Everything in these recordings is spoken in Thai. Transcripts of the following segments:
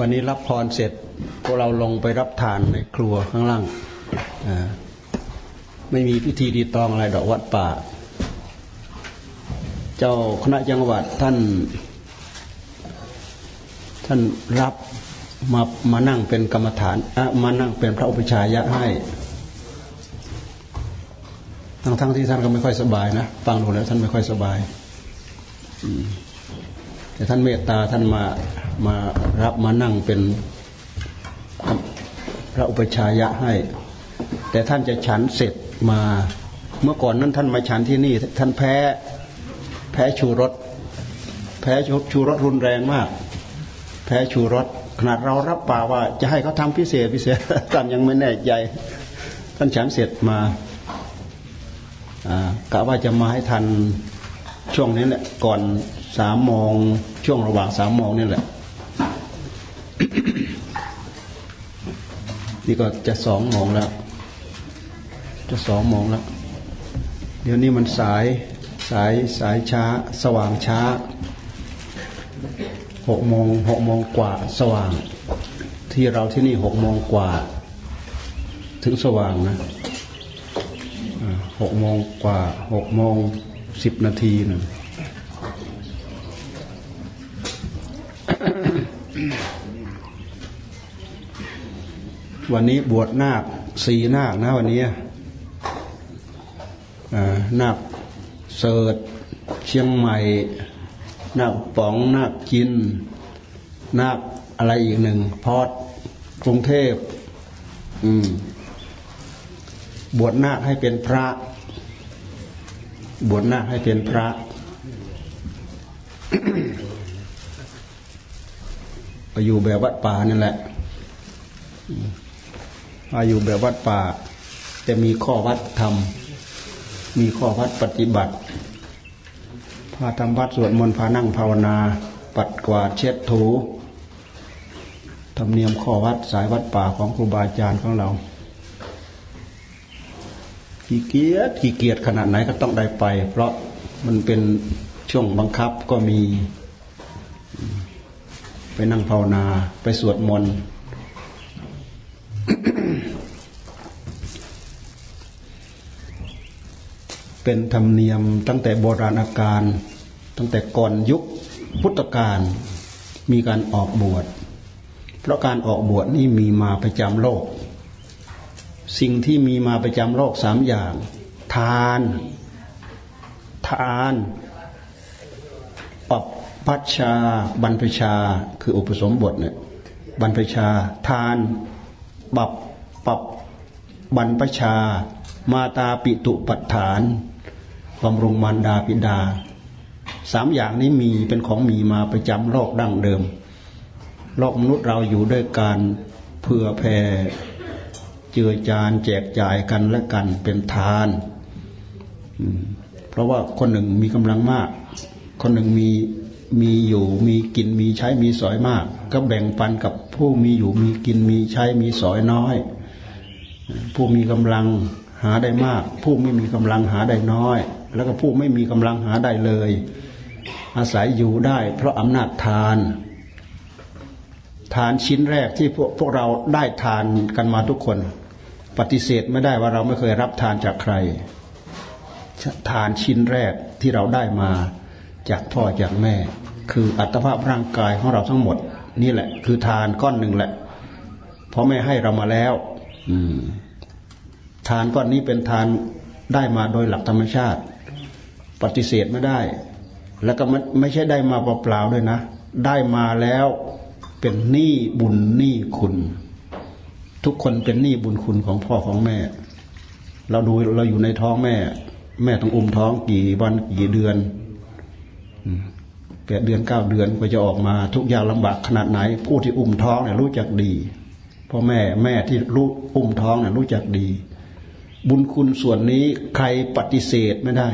วันนี้รับพรเสร็จพวกเราลงไปรับทานในครัวข้างล่าง ไม่มีพิธีดีตองอะไรดอกวัดป่า เจ้าคณะจังหวัดท่าน ท่านรับมามานั่งเป็นกรรมฐานมานั่งเป็นพระอุปชายะให้ ทั้งทั้งที่ท่านก็ไม่ค่อยสบายนะฟังดูแล้วท่านไม่ค่อยสบายแต่ท่านเมตตาท่านมา มารับมานั่งเป็นพระอุปชายะให้ แต่ท่านจะฉันเสร็จมาเมื่อก่อนนั้นท่านมาฉันที่นี่ ท่านแพ้แพ้ชูรสแพ้ชูรสรุนแรงมาก แพ้ชูรสขนาดเรารับปากว่า จะให้เขาทำพิเศษพิเศษท่านยังไม่แน่ใจ ท่านฉันเสร็จมากะว่าจะมาให้ทันช่วงนี้แหละก่อนสามโมงช่วงระหว่างสามโมงนี่แหละ นี่ก็จะสองโมงแล้ว จะสองโมงแล้ว เดี๋ยวนี้มันสายสายสายช้า สว่างช้าหกโมงหกโมงกว่าสว่าง ที่เราที่นี่หกโมงกว่า ถึงสว่างนะหกโมงกว่าหกโมงสิบนาทีหนึ่ง วันนี้บวชนาคสี่นาคนะวันนี้นาคเสิร์ตเชียงใหม่นาคป๋องนาคจินนาคอะไรอีกหนึ่งพอดกรุงเทพบวชนาคให้เป็นพระ บวชนาคให้เป็นพระไปอยู่แบบวัดป่านั่นแหละ อาอยู่แบบวัดป่าแต่มีข้อวัดธรรมมีข้อวัดปฏิบัติพาทำวัดสวดมนต์พานั่งภาวนา ปัดกวาดเช็ดถูธรรมเนียมข้อวัดสายวัดป่าของครูบาอาจารย์ของเราขี้เกียจขี้เกียจขนาดไหนก็ต้องได้ไป เพราะมันเป็นช่วงบังคับก็มี ไปนั่งภาวนา ไปสวดมนต์ เป็นธรรมเนียมตั้งแต่โบราณการตั้งแต่ก่อนยุคพุทธกาลมีการออกบวช เพราะการออกบวชนี่มีมาประจำโลก สิ่งที่มีมาประจำโลกสามอย่าง ทาน ทานปับพัชชา บรรพชา คืออุปสมบทเนี่ยบรรพชา ทานบับปับบรรพชา มาตาปิตุปัฏฐาน บำรุงมารดาปิดาสามอย่างนี้มีเป็นของมีมาประจำโลกดั้งเดิม โลกมนุษย์เราอยู่ด้วยการเพื่อแผ่เจือจานแจกจ่ายกันและกันเป็นทาน เพราะว่าคนหนึ่งมีกำลังมาก คนหนึ่งมีมีอยู่มีกินมีใช้มีสอยมาก ก็แบ่งปันกับผู้มีอยู่มีกินมีใช้มีสอยน้อย ผู้มีกำลังหาได้มาก ผู้ไม่มีกำลังหาได้น้อย แล้วก็ผู้ไม่มีกำลังหาได้เลย อาศัยอยู่ได้ เพราะอำนาจทาน ทานชิ้นแรกที่พวกพวกเราได้ทานกันมาทุกคน ปฏิเสธไม่ได้ว่าเราไม่เคยรับทานจากใคร ทานชิ้นแรกที่เราได้มาจากพ่อจากแม่ คืออัตภาพร่างกายของเราทั้งหมด นี่แหละ คือทานก้อนหนึ่งแหละเพราะแม่ให้เรามาแล้ว อืมทานก้อนนี้เป็นทานได้มาโดยหลักธรรมชาติ ปฏิเสธไม่ได้ แล้วก็ไม่ไม่ใช่ได้มาเปล่าๆด้วยนะ ได้มาแล้วเป็นหนี้บุญหนี้คุณ ทุกคนเป็นหนี้บุญคุณของพ่อของแม่ เราดูเราอยู่ในท้องแม่ แม่ต้องอุ้มท้องกี่วันกี่เดือนแปดเดือนเก้าเดือนก็จะออกมาทุกอย่างลำบากขนาดไหน ผู้ที่อุ้มท้องเนี่ยรู้จักดีพ่อแม่แม่ที่รู้อุ้มท้องเนี่ยรู้จักดี บุญคุณส่วนนี้ใครปฏิเสธไม่ได้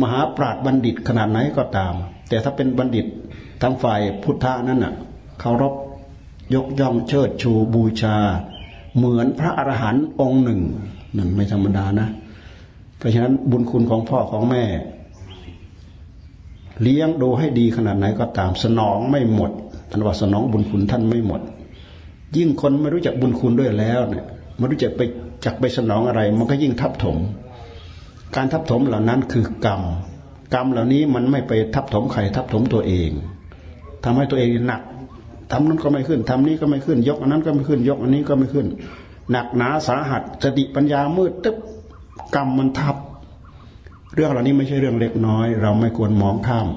มหาปราดบัณฑิตขนาดไหนก็ตาม แต่ถ้าเป็นบัณฑิตทางฝ่ายพุทธะนั้นน่ะเคารพยกย่องเชิดชูบูชา เหมือนพระอรหันต์องค์หนึ่งนั่นไม่ธรรมดานะ เพราะฉะนั้นบุญคุณของพ่อของแม่ เลี้ยงดูให้ดีขนาดไหนก็ตาม สนองไม่หมดอันว่าสนองบุญคุณท่านไม่หมด ยิ่งคนไม่รู้จักบุญคุณด้วยแล้วเนี่ยไม่รู้จักไปจักไปสนองอะไร มันก็ยิ่งทับถม การทับถมเหล่านั้นคือกรรม กรรมเหล่านี้มันไม่ไปทับถมใครทับถมตัวเองทำให้ตัวเองหนักทำนั้นก็ไม่ขึ้นทำนี้ก็ไม่ขึ้น ยกอันนั้นก็ไม่ขึ้น ยกอันนี้ก็ไม่ขึ้น หนักหนาสาหัสสติปัญญามืดตึ๊บกรรมมันทับ เรื่องเหล่านี้ไม่ใช่เรื่องเล็กน้อย เราไม่ควรมองข้าม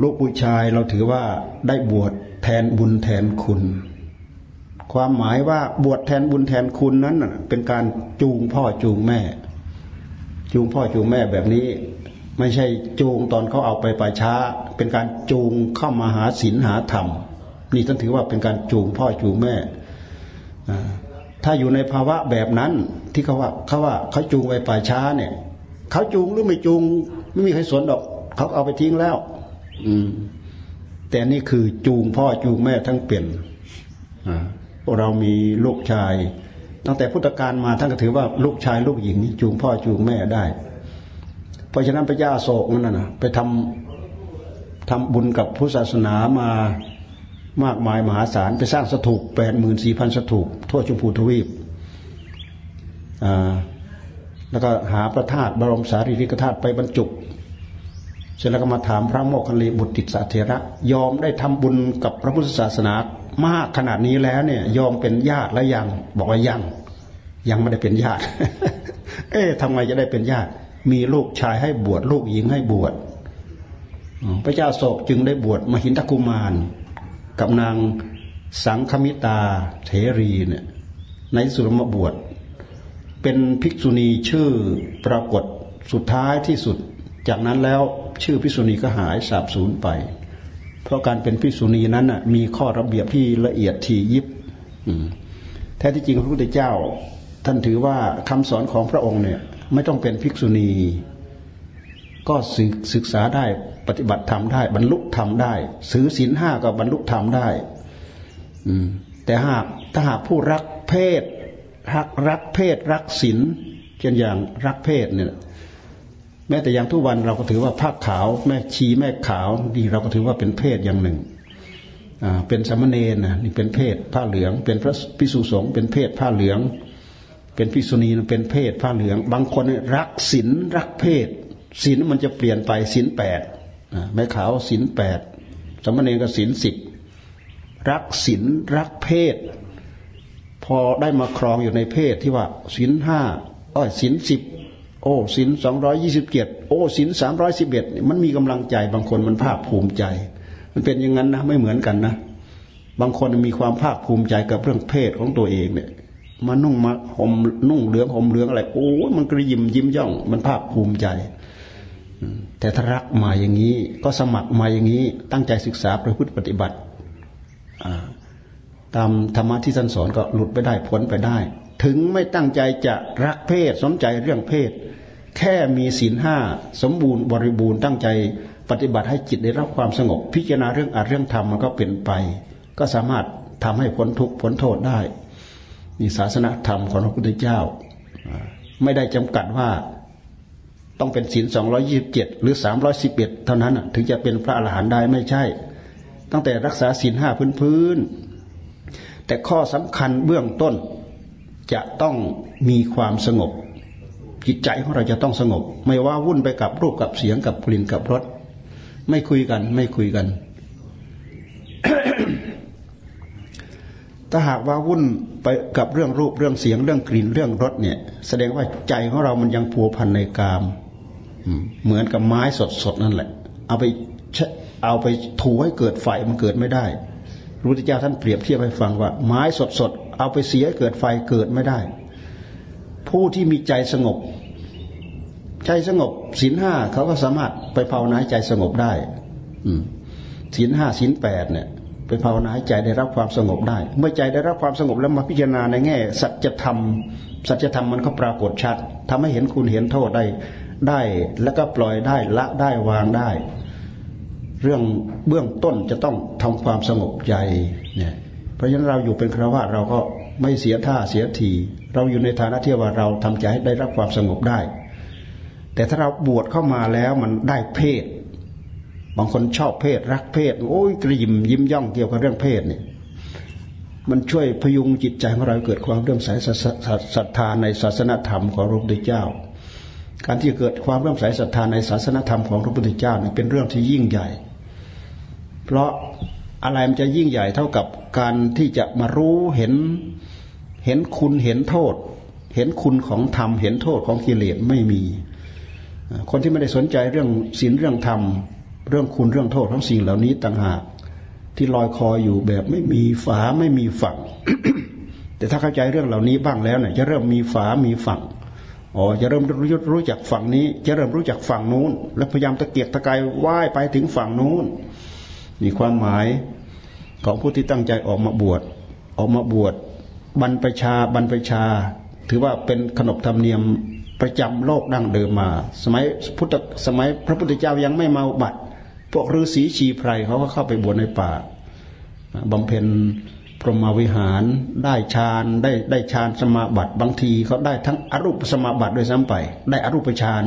ลูกผู้ชายเราถือว่าได้บวชแทนบุญแทนคุณ ความหมายว่าบวชแทนบุญแทนคุณนั้นเป็นการจูงพ่อจูงแม่ จูงพ่อจูงแม่แบบนี้ ไม่ใช่จูงตอนเขาเอาไปป่าช้า เป็นการจูงเข้ามาหาศีลหาธรรม นี่ท่านถือว่าเป็นการจูงพ่อจูงแม่ถ้าอยู่ในภาวะแบบนั้นที่เขาว่าเขาว่าเขาจูงไปป่าช้าเนี่ยเขาจูงหรือไม่จูง ไม่มีใครสนดอกเขาเอาไปทิ้งแล้ว อืมแต่นี่คือจูงพ่อจูงแม่ทั้งเปลี่ยนพวก เรามีลูกชาย ตั้งแต่พุทธกาลมาท่านก็ถือว่าลูกชายลูกหญิง จูงพ่อจูงแม่ได้ เพราะฉะนั้นพระยาโศกนั่นนะไปทำทำบุญกับพุทธศาสนามามากมายมหาศาลไปสร้างสถูปแปดหมื่นสี่พันสถูปทั่วชมพูทวีปแล้วก็หาพระธาตุบรมสารีริกธาตุไปบรรจุเสร็จแล้วก็มาถามพระโมคคัลลีบุตรติสาเถระ ยอมได้ทำบุญกับพระพุทธศาสนา มากขนาดนี้แล้วเนี่ยยอมเป็นญาติแล้วยัง บอกว่ายัง ยังไม่ได้เป็นญาติ เอ๊ะทำไมจะได้เป็นญาติ มีลูกชายให้บวชลูกหญิงให้บวชพระเจ้าโศกจึงได้บวชมหินทกุมาร กับนางสังคมิตาเทรีเนี่ยในสุรมบวชเป็นภิกษุณีชื่อปรากฏสุดท้ายที่สุด จากนั้นแล้วชื่อพิกษุณีก็หายสาบสูญไป เพราะการเป็นพิษุณีนั้นมีข้อระเบียบที่ละเอียดทียิบแท้ที่จริงพระพุทธเจ้า ท่านถือว่าคำสอนของพระองค์เนี่ย ไม่ต้องเป็นภิกษุณี ก็ศึกษาได้ปฏิบัติธรรมได้ บรรลุธรรมได้ซื้อศีลห้าก็บรรลุธรรมได้แต่หากถ้าหากผู้รักเพศรักรักเพศรักศีลเช่นอย่างรักเพศเนี่ย แม้แต่อย่างทุกวันเราก็ถือว่าผ้าขาวแม่ชีแม่ขาวนี่เราก็ถือว่าเป็นเพศอย่างหนึ่งเป็นสมณเณรนะนี่เป็นเพศผ้าเหลือง เป็นพระพิสุสงฆ์เป็นเพศผ้าเหลือง เป็นพิษุณีเป็นเพศผ้าเหลือง บางคนรักศีลรักเพศศีลมันจะเปลี่ยนไปศีลแปดแม่ขาวศีลแปดสมณเณรก็ศีลสิบรักศีลรักเพศ พอได้มาครองอยู่ในเพศที่ว่าศีลห้าอ้อยศีลสิบ โอ้สินสองร้อยี่สิบเจ็ดโอ้สินสามร้อยสิบเอ็ดมันมีกำลังใจ บางคนมันภาคภูมิใจ มันเป็นอย่างนั้นนะไม่เหมือนกันนะบางคนมีความภาคภูมิใจกับเรื่องเพศของตัวเองเนี่ยมานุ่งมาห่มนุ่งเหลืองห่มเหลืองอะไรโอ้มันกระยิมยิ้มย่อง มันภาคภูมิใจ แต่ถ้ารักมาอย่างนี้ ก็สมัครมาอย่างนี้ ตั้งใจศึกษาประพฤติปฏิบัติตามธรรมะที่ท่านสอนก็หลุดไปได้พ้นไปได้ ถึงไม่ตั้งใจจะรักเพศสนใจเรื่องเพศ แค่มีศีลห้าสมบูรณ์บริบูรณ์ตั้งใจปฏิบัติให้จิตได้รับความสงบ พิจารณาเรื่องอาเรื่องธรรมมันก็เป็นไป ก็สามารถทำให้พ้นทุกข์พ้นโทษได้นี่ศาสนาธรรมของพระพุทธเจ้า ไม่ได้จำกัดว่าต้องเป็นศีลสองร้อยี่สิบเจ็ดหรือสามร้อยสิบเอ็ดเท่านั้นถึงจะเป็นพระอรหันต์ได้ไม่ใช่ ตั้งแต่รักษาศีลห้าพื้นๆแต่ข้อสำคัญเบื้องต้นจะต้องมีความสงบ จิตใจของเราจะต้องสงบ ไม่ว่าวุ่นไปกับรูปกับเสียงกับกลิ่นกับรสไม่คุยกัน ไม่คุยกัน ถ้าหากว่าวุ่นไปกับเรื่องรูปเรื่องเสียงเรื่องกลิ่นเรื่องรสเนี่ย แสดงว่าใจของเรามันยังพัวพันในกามเหมือนกับไม้สดๆนั่นแหละ เอาไปเอาไปถูให้เกิดไฟมันเกิดไม่ได้ระพุทธเจ้าท่านเปรียบเทียบให้ฟังว่า ไม้สดๆเอาไปเสียเกิดไฟเกิดไม่ได้ ผู้ที่มีใจสงบ ใจสงบศีลห้าเขาก็สามารถไปภาวนาใจสงบได้ศีลห้าศีลแปดเนี่ยไปภาวนาใจได้รับความสงบได้ เมื่อใจได้รับความสงบแล้วมาพิจารณาในแง่ สัจธรรม สัจธรรมมันก็ปรากฏชัดทำให้เห็นคุณเห็นโทษได้ได้ แล้วก็ปล่อยได้ละได้วางได้ เรื่องเบื้องต้นจะต้องทำความสงบใจเนี่ยเพราะฉะนั้นเราอยู่เป็นคราวาสเราก็ไม่เสียท่าเสียที เราอยู่ในฐานะที่ว่าเราทำใจให้ได้รับความสงบได้ แต่ถ้าเราบวชเข้ามาแล้วมันได้เพศ บางคนชอบเพศ รักเพศ โอ้ยกระยิมยิ้มย่องเกี่ยวกับเรื่องเพศเนี่ยมันช่วยพยุงจิตใจของเราเกิดความเรื่อมใสศรัทธาในศาสนธรรมของพระพุทธเจ้า การที่เกิดความเรื่อมใสศรัทธาในศาสนธรรมของพระพุทธเจ้านี่เป็นเรื่องที่ยิ่งใหญ่ เพราะอะไรมันจะยิ่งใหญ่เท่ากับการที่จะมารู้เห็น เห็นคุณเห็นโทษ เห็นคุณของธรรม เห็นโทษของกิเลสไม่มี คนที่ไม่ได้สนใจเรื่องศีลเรื่องธรรม เรื่องคุณเรื่องโทษของสิ่งเหล่านี้ต่างหากที่ลอยคออยู่แบบไม่มีฝาไม่มีฝั่ง แต่ถ้าเข้าใจเรื่องเหล่านี้บ้างแล้วเนี่ยจะเริ่มมีฝามีฝั่งอ๋อจะเริ่มรู้รู้จักฝั่งนี้ จะเริ่มรู้จักฝั่งนู้น แล้วพยายามตะเกียกตะกายว่ายไปถึงฝั่งนู้นมีความหมายของผู้ที่ตั้งใจออกมาบวชออกมาบวช บรรพชาบรรพชา ถือว่าเป็นขนบธรรมเนียมประจำโลกดั้งเดิมมา สมัยพุทธสมัยพระพุทธเจ้ายังไม่มาบัตรพวกฤาษีชีไพรเขาก็เข้าไปบวชในป่าบำเพ็ญพรหมวิหารได้ฌานได้ได้ฌานสมาบัติบางทีเขาได้ทั้งอรูปสมาบัติด้วยซ้ำไป ได้อรูปฌาน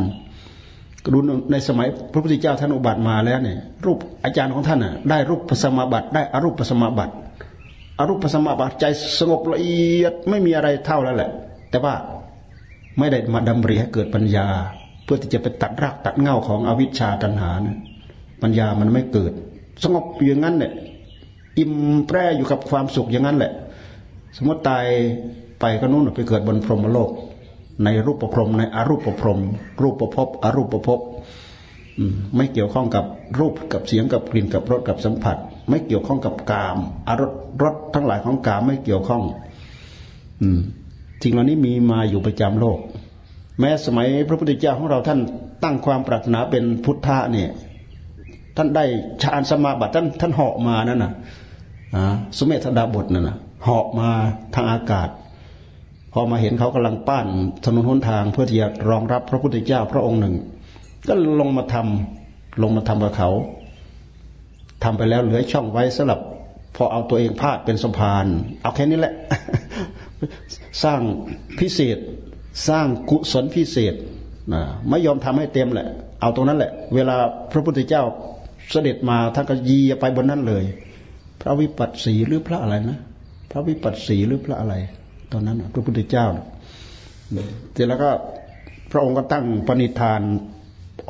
ดูในสมัยพระพุทธเจ้าท่านอุบัติมาแล้วเนี่ยรูปอาจารย์ของท่านน่ะได้รูปสมาบัติได้อรูปสมาบัติ อรูปสมาบัติใจสงบละเอียดไม่มีอะไรเท่าแล้วแหละ แต่ว่าไม่ได้มาดำริให้เกิดปัญญา เพื่อที่จะไปตัดรากตัดเง่าของอวิชชาตัณหานะปัญญามันไม่เกิด สงบอยู่อย่างนั้นเนี่ยอิ่มแปรอยู่กับความสุขอย่างนั้นแหละ สมมติตายไปก็นู่นไปเกิดบนพรหมโลก ในรูปประพรมในอรูปประพรมรูปประพบอรูปประพบไม่เกี่ยวข้องกับรูปกับเสียงกับกลิ่นกับรสกับสัมผัส ไม่เกี่ยวข้องกับกามอารสรสทั้งหลายของกามไม่เกี่ยวข้อง อืมสิ่งเหล่านี้มีมาอยู่ประจำโลก แม้สมัยพระพุทธเจ้าของเราท่านตั้งความปรารถนาเป็นพุทธะเนี่ย ท่านได้ฌานสมาบัติท่านท่านเหาะมานั่นน่ะสมเด็จธดาบทนั่นน่ะเหาะมาทางอากาศ พอมาเห็นเขากำลังป้านถนนหนทางเพื่อที่จะรองรับพระพุทธเจ้าพระองค์หนึ่ง ก็ลงมาทำลงมาทำกับเขา ทำไปแล้วเหลือช่องไว้สำหรับ พอเอาตัวเองพาดเป็นสะพาน เอาแค่นี้แหละ สร้างพิเศษ สร้างกุศลพิเศษนะไม่ยอมทำให้เต็มแหละ เอาตรงนั้นแหละ เวลาพระพุทธเจ้าเสด็จมาท่านก็ยีไปบนนั้นเลย พระวิปัสสีหรือพระอะไรนะพระวิปัสสีหรือพระอะไร ตอนนั้นพระพุทธเจ้าเสร็จแล้วก็พระองค์ก็ตั้งปณิธาน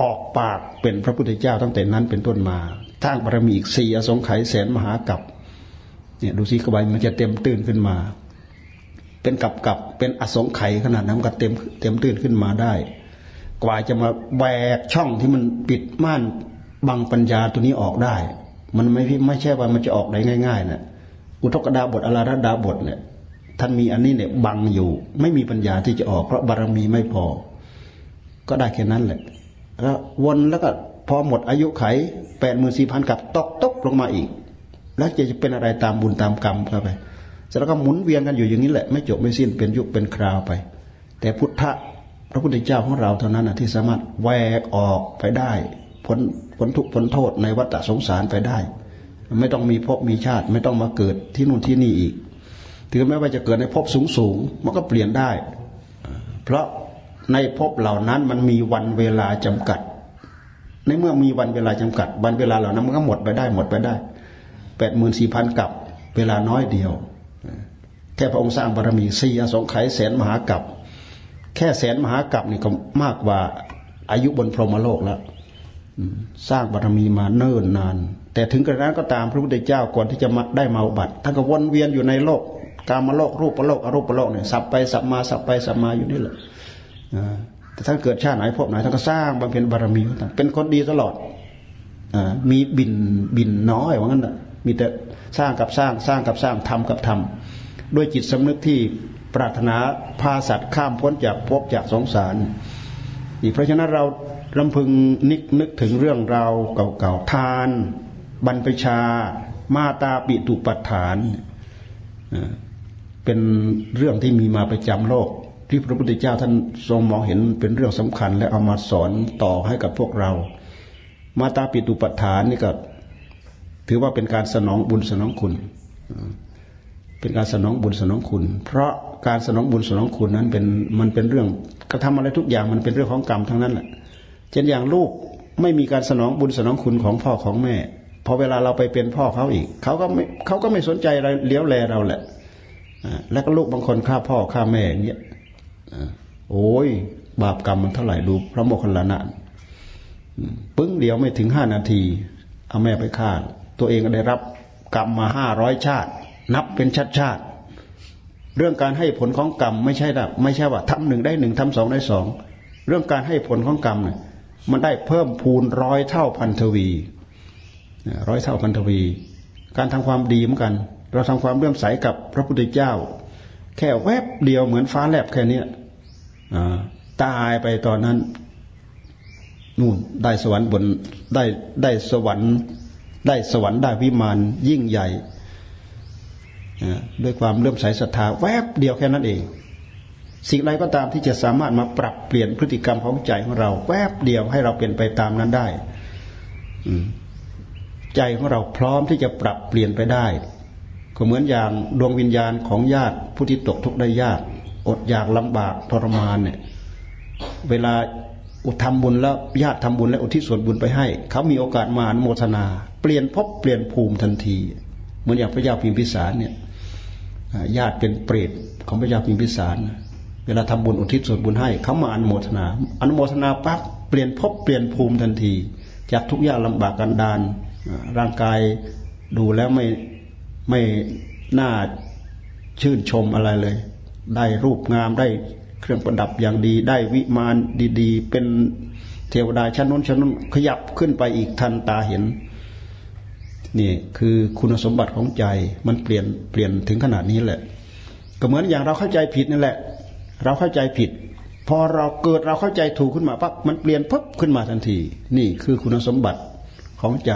ออกปากเป็นพระพุทธเจ้าตั้งแต่นั้นเป็นต้นมา ทั้งบารมีอีกสี่อสงไขยแสนมหากับเนี่ยดูสิกบายมันจะเต็มตื่นขึ้นมา เป็นกับกับเป็นอสงไขยขนาดนั้นก็เต็มเต็มตื่นขึ้นมาได้ กว่าจะมาแหวกช่องที่มันปิดม่านบังปัญญาตัวนี้ออกได้ มันไม่ไม่ใช่ว่ามันจะออกได้ง่ายๆนะอุทกดาบทอลาระดาบทเนี่ยท่านมีอันนี้เนี่ยบังอยู่ ไม่มีปัญญาที่จะออกเพราะบารมีไม่พอ ก็ได้แค่นั้นแหละแล้ววนแล้วก็ พอหมดอายุไขแปดหมื่นสี่พันกับตกตกลงมาอีก แล้วจะจะเป็นอะไรตามบุญตามกรรมเข้าไปแล้วก็หมุนเวียนกันอยู่อย่างนี้แหละ ไม่จบไม่สิ้นเป็นยุคเป็นคราวไป แต่พุทธะพระพุทธเจ้าของเราเท่านั้นนะที่สามารถแหวกออกไปได้พ้นพ้นทุกพ้นโทษในวัฏสงสารไปได้ ไม่ต้องมีภพมีชาติ ไม่ต้องมาเกิดที่นู่นที่นี่อีก ถึงแม้ว่าจะเกิดในภพสูงสูงมันก็เปลี่ยนได้ เพราะในภพเหล่านั้นมันมีวันเวลาจำกัด ในเมื่อมีวันเวลาจำกัด วันเวลาเหล่านั้นมันก็หมดไปได้หมดไปได้แปดหมื่นสี่พันกับเวลาน้อยเดียว แค่พระองค์สร้างบารมีสี่อสงไขยแสนมหากับแค่แสนมหากับนี่ก็มากกว่าอายุบนพรหมโลกแล้วสร้างบารมีมาเนิ่นนาน แต่ถึงกระนั้นก็ตามพระพุทธเจ้าก่อนที่จะมาได้มาบัตท่านก็วนเวียนอยู่ในโลก กามาโลกรูปโลกอรูปโลกเนี่ยสับไปสับมาสับไปสับมาอยู่นี่แหละ แต่ท่านเกิดชาติไหนพบไหนท่านก็สร้างบำเพ็ญบารมีท่านเป็นคนดีตลอดมีบินบินน้อยว่างั้นนะมีแต่สร้างกับสร้างสร้างกับสร้างทำกับทำด้วยจิตสำนึกที่ปรารถนาพาสัตว์ข้ามพ้นจากภพจากสงสารนี่เพราะฉะนั้นเราลำพึงนึกนึกถึงเรื่องราวเก่าๆทาน บรรพชา มาตาปิตุปัฏฐาน เป็นเรื่องที่มีมาประจำโลก ที่พระพุทธเจ้าท่านทรงมองเห็นเป็นเรื่องสำคัญ และเอามาสอนต่อให้กับพวกเรา มาตาปิตุปัฏฐานนี่ก็ถือว่าเป็นการสนองบุญสนองคุณ เป็นการสนองบุญสนองคุณ เพราะการสนองบุญสนองคุณนั้นเป็นมันเป็นเรื่องกระทำอะไรทุกอย่างมันเป็นเรื่องของกรรมทั้งนั้นแหละ เช่นอย่างลูกไม่มีการสนองบุญสนองคุณของพ่อของแม่พอเวลาเราไปเป็นพ่อเขาอีกเขาก็ไม่เขาก็ไม่สนใจอะไรเลี้ยวแลเราแหละ แล้วก็ลูกบางคนฆ่าพ่อฆ่าแม่อย่างเงี้ย โอ้ย บาปกรรมมันเท่าไหร่ดูพระโมคคัลลานะปึ้งเดียวไม่ถึงห้านาที เอาแม่ไปฆ่า ตัวเองก็ได้รับกรรมมาห้าร้อยชาติ นับเป็นชาติชาติ เรื่องการให้ผลของกรรมไม่ใช่แบบไม่ใช่ว่าทำหนึ่งได้หนึ่งทำสองได้สองเรื่องการให้ผลของกรรมเนี่ยมันได้เพิ่มพูนร้อยเท่าพันทวีร้อยเท่าพันทวี การทำความดีเหมือนกัน เราทำความเลื่อมใสกับพระพุทธเจ้า แค่แวบเดียวเหมือนฟ้าแลบแค่นี้ตายไปตอนนั้นนู่นได้สวรรค์บนได้ได้สวรรค์ ได้สวรรค์ได้วิมานยิ่งใหญ่ด้วยความเลื่อมใสศรัทธา แวบเดียวแค่นั้นเอง สิ่งใดก็ตามที่จะสามารถมาปรับเปลี่ยนพฤติกรรมของใจของเรา แวบเดียวให้เราเป็นไปตามนั้นได้ใจของเราพร้อมที่จะปรับเปลี่ยนไปได้ ก็เหมือนอย่างดวงวิญญาณของญาติผู้ที่ตกทุกข์ได้ยาก อดอยากลำบากทรมานเนี่ยเวลาอุทำบุญแล้วญาติทำบุญและอุทิศส่วนบุญไปให้ เขามีโอกาสมาอนโมทนา เปลี่ยนพบเปลี่ยนภูมิทันที เหมือนอย่างพระเจ้าพิมพิสารเนี่ยญาติเป็นเปรตของพระเจ้าพิมพิสาร เวลาทำบุญอุทิศส่วนบุญให้ เขามาอนโมทนา อนโมทนาปั๊บเปลี่ยนพบเปลี่ยนภูมิทันที จากทุกยากลำบากกันดานร่างกายดูแล้วไม่ ไม่น่าชื่นชมอะไรเลย ได้รูปงามได้เครื่องประดับอย่างดี ได้วิมานดีๆ เป็นเทวดาชั้นนู้นชั้นนู้นขยับขึ้นไปอีกทันตาเห็นนี่คือคุณสมบัติของใจมันเปลี่ยนเปลี่ยนถึงขนาดนี้แหละ ก็เหมือนอย่างเราเข้าใจผิดนั่นแหละ เราเข้าใจผิด พอเราเกิดเราเข้าใจถูกขึ้นมาปั๊บมันเปลี่ยนปุ๊บขึ้นมาทันที นี่คือคุณสมบัติของใจ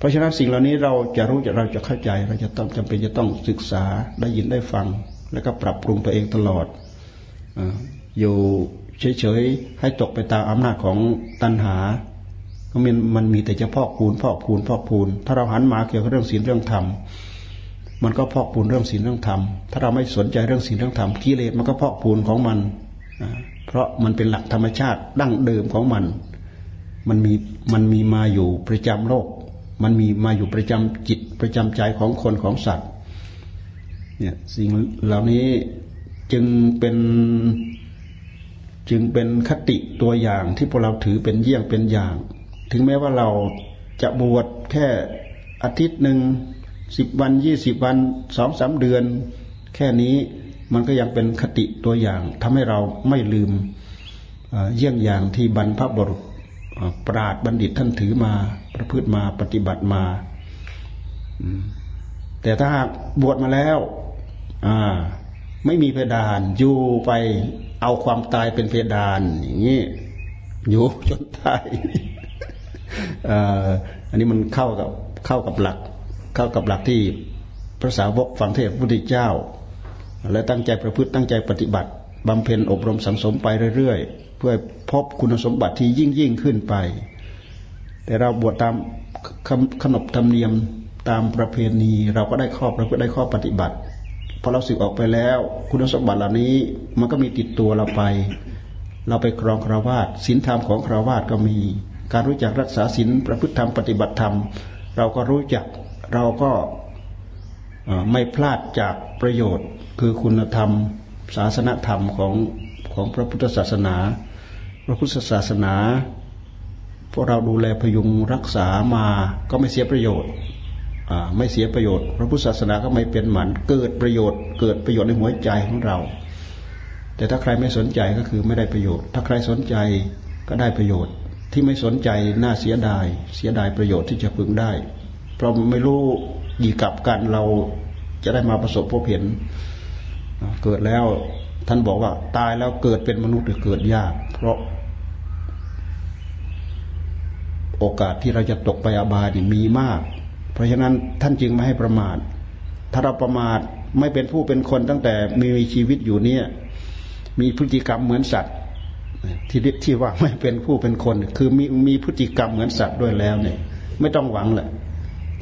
เพราะฉะนั้นสิ่งเหล่านี้เราจะรู้จะเราจะเข้าใจเราจะต้องจำเป็นจะต้องศึกษาได้ยินได้ฟัง แล้วก็ปรับปรุงตัวเองตลอดอยู่เฉยๆให้ตกไปตามอำนาจของตัณหาก็มันมันมีแต่จะพอกพูนพอกพูนพอกพูน ถ้าเราหันมาเกี่ยวกับเรื่องศีลเรื่องธรรมมันก็พอกพูนเรื่องศีลเรื่องธรรม ถ้าเราไม่สนใจเรื่องศีลเรื่องธรรมกิเลสมันก็พอกพูนของมัน เพราะมันเป็นหลักธรรมชาติดั้งเดิมของมัน มันมีมันมีมาอยู่ประจำโลก มันมีมาอยู่ประจำจิตประจำใจของคนของสัตว์เนี่ยสิ่งเหล่านี้จึงเป็นจึงเป็นคติตัวอย่างที่พวกเราถือเป็นเยี่ยงเป็นอย่าง ถึงแม้ว่าเราจะบวชแค่อาทิตย์หนึ่งสิบวันยี่สิบวันสองสามเดือน แค่นี้มันก็ยังเป็นคติตัวอย่างทำให้เราไม่ลืมเยี่ยงอย่างที่บรรพบุรุษปราดบัณฑิตท่านถือมา ประพฤติมาปฏิบัติมาแต่ถ้าบวชมาแล้วไม่มีเพดานอยู่ไปเอาความตายเป็นเพดานอย่างนี้อยู่จนตายอันนี้มันเข้ากับเข้ากับหลัก เข้ากับหลักที่พระสาวกฝังเทพพุทธเจ้า และตั้งใจประพฤติตั้งใจปฏิบัติบำเพ็ญอบรมสังสมไปเรื่อยๆ เพื่อพบคุณสมบัติที่ยิ่งยิ่งขึ้นไป แต่เราบวชตามขนบธรรมเนียมตามประเพณี เราก็ได้ข้อประพฤติได้ข้อปฏิบัติพอเราสึกออกไปแล้ว คุณสมบัติเหล่านี้มันก็มีติดตัวเราไป เราไปครองคราวาสศีลธรรมของคราวาสก็มี การรู้จักรักษาศีลประพฤติธรรมปฏิบัติธรรม เราก็รู้จักเราก็ไม่พลาดจากประโยชน์ คือคุณธรรม ศาสนธรรมของของพระพุทธศาสนา พระพุทธศาสนา พวกเราดูแลพยุงรักษามาก็ไม่เสียประโยชน์ไม่เสียประโยชน์ พระพุทธศาสนาก็ไม่เป็นหมันเกิดประโยชน์ เกิดประโยชน์ในหัวใจของเรา แต่ถ้าใครไม่สนใจก็คือไม่ได้ประโยชน์ ถ้าใครสนใจก็ได้ประโยชน์ ที่ไม่สนใจน่าเสียดาย เสียดายประโยชน์ที่จะพึงได้ เพราะไม่รู้กี่กับกันเราจะได้มาประสบพบเห็น เกิดแล้วท่านบอกว่าตายแล้วเกิดเป็นมนุษย์หรือเกิดยาก เพราะ โอกาสที่เราจะตกไปอบายมีมาก เพราะฉะนั้นท่านจึงไม่ให้ประมาท ถ้าเราประมาทไม่เป็นผู้เป็นคนตั้งแต่มีชีวิตอยู่เนี่ย มีพฤติกรรมเหมือนสัตว์ที่ที่ว่าไม่เป็นผู้เป็นคน คือมีมีพฤติกรรมเหมือนสัตว์ด้วยแล้วเนี่ย ไม่ต้องหวังแหละ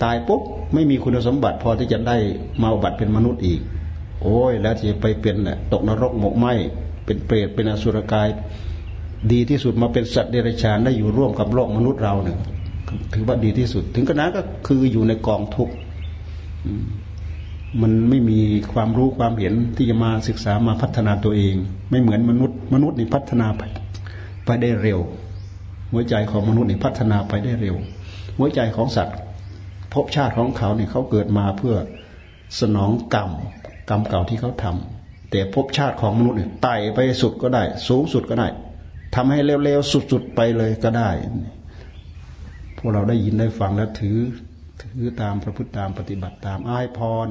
ตายปุ๊บไม่มีคุณสมบัติพอที่จะได้มาบัติเป็นมนุษย์อีก โอ้ยแล้วจะไปเป็นตกนรกหมกไหมเป็นเปรตเป็นอสุรกาย ดีที่สุดมาเป็นสัตว์เดรัจฉานได้อยู่ร่วมกับโลกมนุษย์เราเนี่ยถือว่าดีที่สุด ถึงขนาดก็คืออยู่ในกองทุกข์มันไม่มีความรู้ความเห็นที่จะมาศึกษามาพัฒนาตัวเอง ไม่เหมือนมนุษย์ มนุษย์นี่พัฒนาไป ไปได้เร็ว หัวใจของมนุษย์นี่พัฒนาไปได้เร็ว หัวใจของสัตว์ภพชาติของเขาเนี่ยเขาเกิดมาเพื่อสนองกรรมกรรมเก่าที่เขาทำแต่ภพชาติของมนุษย์เนี่ยไต่ไปสุดก็ได้ สูงสุดก็ได้ ทำให้เร็วๆสุดๆไปเลยก็ได้ พวกเราได้ยินได้ฟังแล้วถือ ถือตามพระพุทธตามปฏิบัติตามอ้ายพร